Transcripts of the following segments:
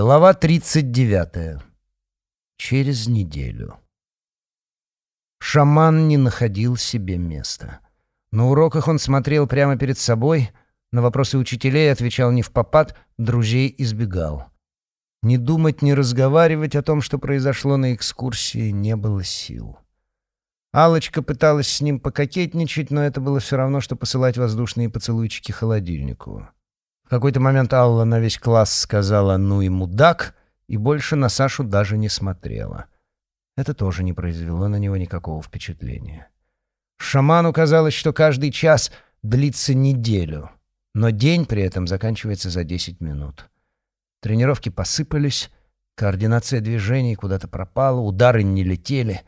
Глава 39. Через неделю. Шаман не находил себе места. На уроках он смотрел прямо перед собой, на вопросы учителей отвечал не в попад, друзей избегал. Не думать, не разговаривать о том, что произошло на экскурсии, не было сил. алочка пыталась с ним пококетничать, но это было все равно, что посылать воздушные поцелуйчики холодильнику. В какой-то момент Алла на весь класс сказала «ну и мудак», и больше на Сашу даже не смотрела. Это тоже не произвело на него никакого впечатления. Шаману казалось, что каждый час длится неделю, но день при этом заканчивается за 10 минут. Тренировки посыпались, координация движений куда-то пропала, удары не летели.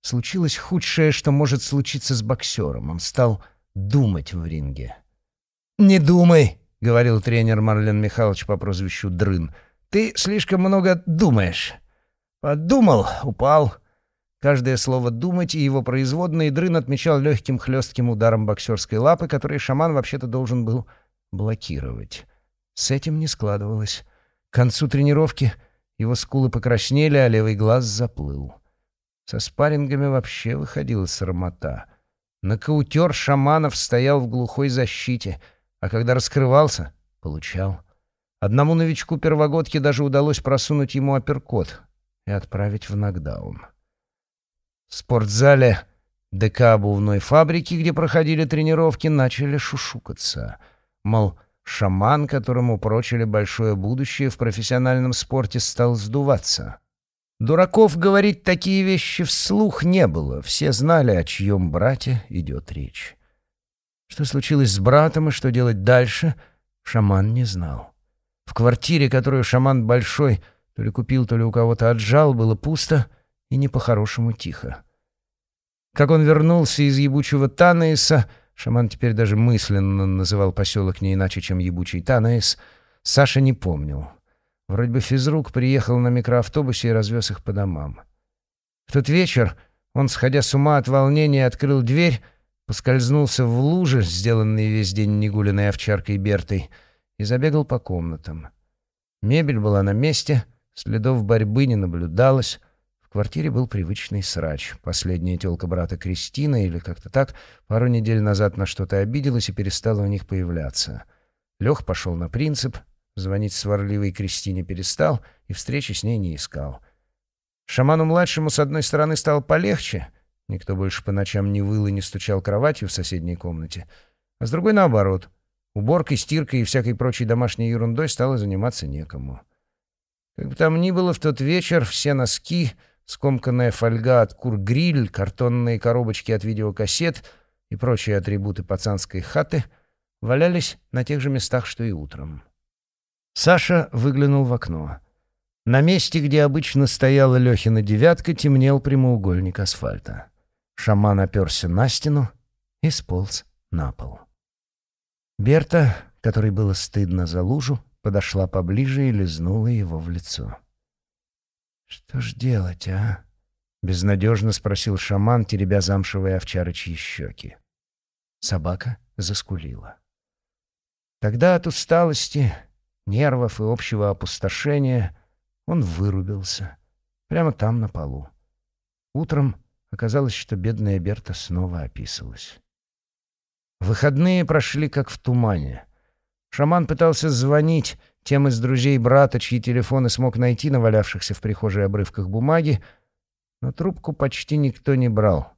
Случилось худшее, что может случиться с боксером. Он стал думать в ринге. «Не думай!» — говорил тренер Марлен Михайлович по прозвищу Дрын. «Ты слишком много думаешь. Подумал, упал». Каждое слово «думать» и его производный Дрын отмечал легким хлестким ударом боксерской лапы, который шаман вообще-то должен был блокировать. С этим не складывалось. К концу тренировки его скулы покраснели, а левый глаз заплыл. Со спаррингами вообще выходила срамота. Нокаутер шаманов стоял в глухой защите — а когда раскрывался, получал. Одному новичку первогодке даже удалось просунуть ему апперкот и отправить в нокдаун. В спортзале ДК обувной фабрики, где проходили тренировки, начали шушукаться. Мол, шаман, которому прочили большое будущее в профессиональном спорте, стал сдуваться. Дураков говорить такие вещи вслух не было, все знали, о чьем брате идет речь. Что случилось с братом и что делать дальше, шаман не знал. В квартире, которую шаман большой то ли купил, то ли у кого-то отжал, было пусто и не по-хорошему тихо. Как он вернулся из ебучего Танаиса, шаман теперь даже мысленно называл поселок не иначе, чем ебучий Танаис, Саша не помнил. Вроде бы физрук приехал на микроавтобусе и развез их по домам. В тот вечер он, сходя с ума от волнения, открыл дверь поскользнулся в луже, сделанной весь день негуленной овчаркой Бертой, и забегал по комнатам. Мебель была на месте, следов борьбы не наблюдалось. В квартире был привычный срач. Последняя тёлка брата Кристина, или как-то так, пару недель назад на что-то обиделась и перестала у них появляться. Лех пошел на принцип, звонить сварливой Кристине перестал и встречи с ней не искал. Шаману-младшему, с одной стороны, стало полегче — Никто больше по ночам не выл и не стучал кроватью в соседней комнате. А с другой наоборот. Уборкой, стиркой и всякой прочей домашней ерундой стало заниматься некому. Как бы там ни было, в тот вечер все носки, скомканная фольга от кур-гриль, картонные коробочки от видеокассет и прочие атрибуты пацанской хаты валялись на тех же местах, что и утром. Саша выглянул в окно. На месте, где обычно стояла Лехина девятка, темнел прямоугольник асфальта. Шаман оперся на стену и сполз на пол. Берта, которой было стыдно за лужу, подошла поближе и лизнула его в лицо. «Что ж делать, а?» — безнадежно спросил шаман, теребя замшевые овчарочьи щеки. Собака заскулила. Тогда от усталости, нервов и общего опустошения он вырубился. Прямо там, на полу. Утром Оказалось, что бедная Берта снова описывалась. Выходные прошли как в тумане. Шаман пытался звонить тем из друзей брата, чьи телефоны смог найти на валявшихся в прихожей обрывках бумаги, но трубку почти никто не брал.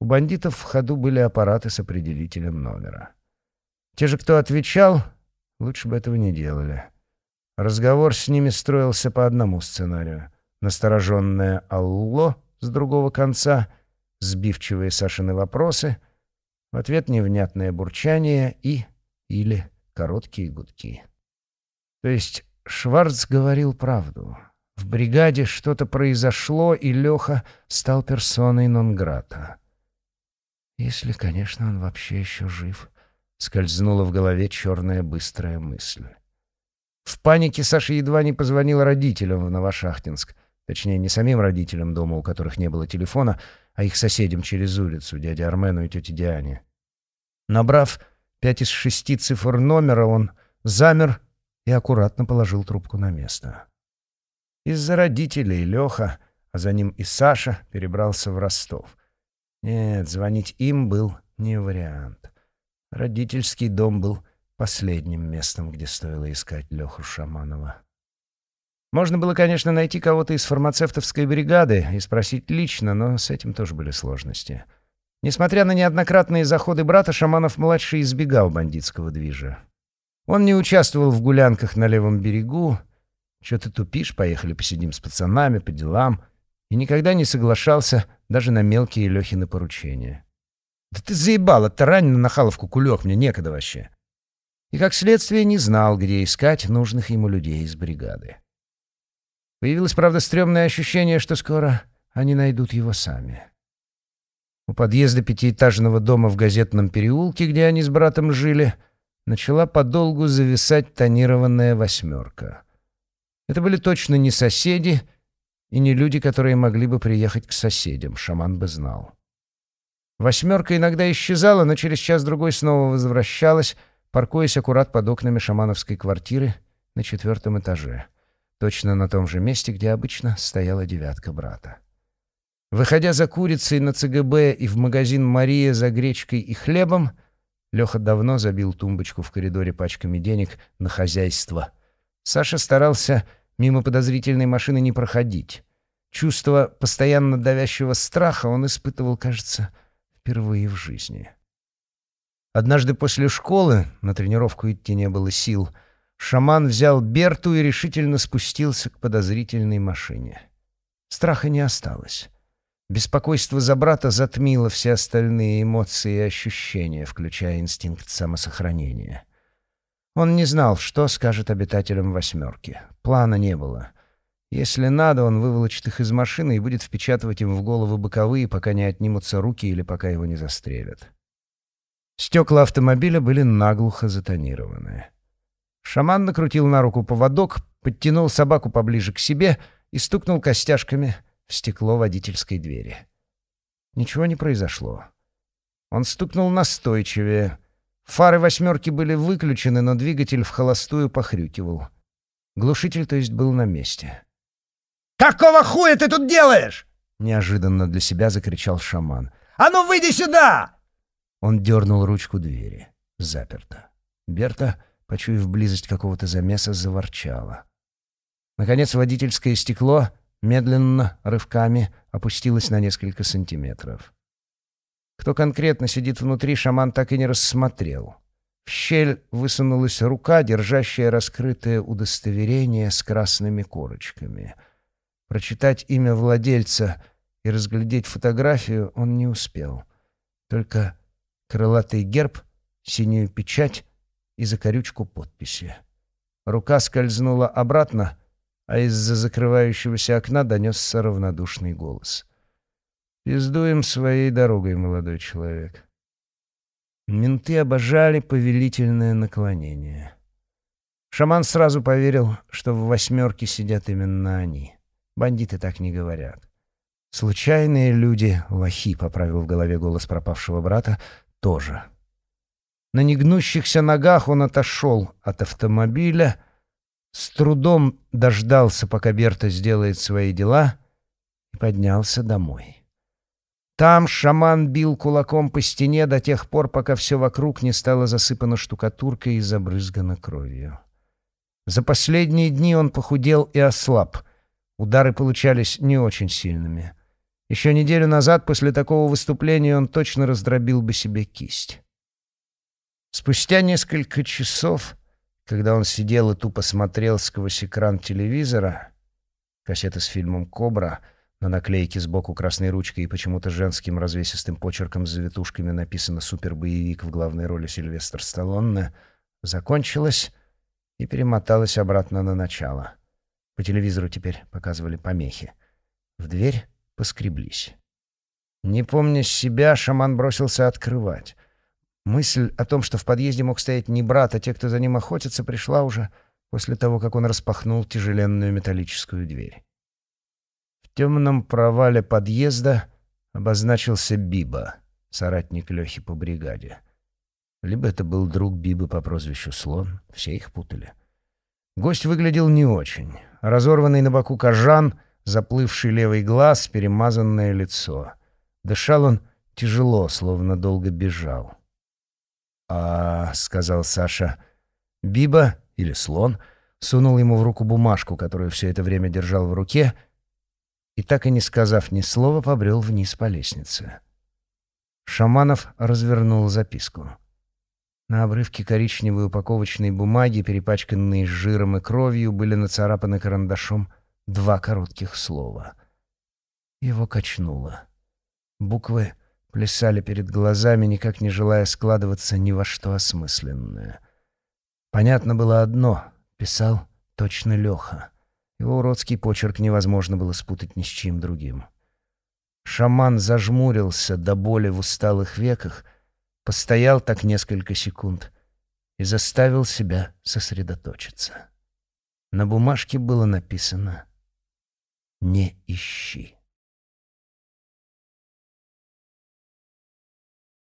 У бандитов в ходу были аппараты с определителем номера. Те же, кто отвечал, лучше бы этого не делали. Разговор с ними строился по одному сценарию. Настороженное «Алло» с другого конца, сбивчивые Сашины вопросы, в ответ невнятное бурчание и или короткие гудки. То есть Шварц говорил правду. В бригаде что-то произошло, и Леха стал персоной нон-грата. Если, конечно, он вообще еще жив, скользнула в голове черная быстрая мысль. В панике Саша едва не позвонил родителям в Новошахтинск — Точнее, не самим родителям дома, у которых не было телефона, а их соседям через улицу, дяде Армену и тете Диане. Набрав пять из шести цифр номера, он замер и аккуратно положил трубку на место. Из-за родителей Леха, а за ним и Саша, перебрался в Ростов. Нет, звонить им был не вариант. Родительский дом был последним местом, где стоило искать Леху Шаманова. Можно было, конечно, найти кого-то из фармацевтовской бригады и спросить лично, но с этим тоже были сложности. Несмотря на неоднократные заходы брата, Шаманов-младший избегал бандитского движа. Он не участвовал в гулянках на левом берегу. «Чё ты тупишь? Поехали посидим с пацанами, по делам». И никогда не соглашался даже на мелкие Лехины поручения. «Да ты заебал, тарань на Нахаловку кулек, мне некогда вообще». И, как следствие, не знал, где искать нужных ему людей из бригады. Появилось, правда, стрёмное ощущение, что скоро они найдут его сами. У подъезда пятиэтажного дома в газетном переулке, где они с братом жили, начала подолгу зависать тонированная восьмерка. Это были точно не соседи и не люди, которые могли бы приехать к соседям, шаман бы знал. Восьмерка иногда исчезала, но через час-другой снова возвращалась, паркуясь аккурат под окнами шамановской квартиры на четвертом этаже — точно на том же месте, где обычно стояла девятка брата. Выходя за курицей на ЦГБ и в магазин «Мария» за гречкой и хлебом, Леха давно забил тумбочку в коридоре пачками денег на хозяйство. Саша старался мимо подозрительной машины не проходить. Чувство постоянно давящего страха он испытывал, кажется, впервые в жизни. Однажды после школы, на тренировку идти не было сил — Шаман взял Берту и решительно спустился к подозрительной машине. Страха не осталось. Беспокойство за брата затмило все остальные эмоции и ощущения, включая инстинкт самосохранения. Он не знал, что скажет обитателям «восьмерки». Плана не было. Если надо, он выволочит их из машины и будет впечатывать им в головы боковые, пока не отнимутся руки или пока его не застрелят. Стекла автомобиля были наглухо затонированы. Шаман накрутил на руку поводок, подтянул собаку поближе к себе и стукнул костяшками в стекло водительской двери. Ничего не произошло. Он стукнул настойчивее. Фары «восьмерки» были выключены, но двигатель в холостую похрюкивал. Глушитель, то есть, был на месте. «Какого хуя ты тут делаешь?» — неожиданно для себя закричал шаман. «А ну, выйди сюда!» Он дернул ручку двери. Заперто. Берта почуяв близость какого-то замеса, заворчала. Наконец водительское стекло медленно, рывками опустилось на несколько сантиметров. Кто конкретно сидит внутри, шаман так и не рассмотрел. В щель высунулась рука, держащая раскрытое удостоверение с красными корочками. Прочитать имя владельца и разглядеть фотографию он не успел. Только крылатый герб, синюю печать и закорючку подписи. Рука скользнула обратно, а из-за закрывающегося окна донесся равнодушный голос. «Пиздуем своей дорогой, молодой человек». Менты обожали повелительное наклонение. Шаман сразу поверил, что в «восьмерке» сидят именно они. Бандиты так не говорят. Случайные люди, лохи, поправил в голове голос пропавшего брата, тоже. На негнущихся ногах он отошел от автомобиля, с трудом дождался, пока Берта сделает свои дела, и поднялся домой. Там шаман бил кулаком по стене до тех пор, пока все вокруг не стало засыпано штукатуркой и забрызгано кровью. За последние дни он похудел и ослаб. Удары получались не очень сильными. Еще неделю назад после такого выступления он точно раздробил бы себе кисть. Спустя несколько часов, когда он сидел и тупо смотрел сквозь экран телевизора, кассета с фильмом «Кобра», на наклейке сбоку красной ручкой и почему-то женским развесистым почерком с завитушками написано «Супербоевик» в главной роли Сильвестр Сталлоне, закончилась и перемоталась обратно на начало. По телевизору теперь показывали помехи. В дверь поскреблись. Не помня себя, шаман бросился открывать. Мысль о том, что в подъезде мог стоять не брат, а те, кто за ним охотится, пришла уже после того, как он распахнул тяжеленную металлическую дверь. В темном провале подъезда обозначился Биба, соратник Лехи по бригаде. Либо это был друг Бибы по прозвищу Слон, все их путали. Гость выглядел не очень. Разорванный на боку кожан, заплывший левый глаз, перемазанное лицо. Дышал он тяжело, словно долго бежал. «А, — сказал Саша, — Биба или слон сунул ему в руку бумажку, которую все это время держал в руке, и, так и не сказав ни слова, побрел вниз по лестнице. Шаманов развернул записку. На обрывке коричневой упаковочной бумаги, перепачканной жиром и кровью, были нацарапаны карандашом два коротких слова. Его качнуло. Буквы плясали перед глазами, никак не желая складываться ни во что осмысленное. Понятно было одно — писал точно Леха. Его уродский почерк невозможно было спутать ни с чем другим. Шаман зажмурился до боли в усталых веках — Постоял так несколько секунд и заставил себя сосредоточиться. На бумажке было написано «Не ищи».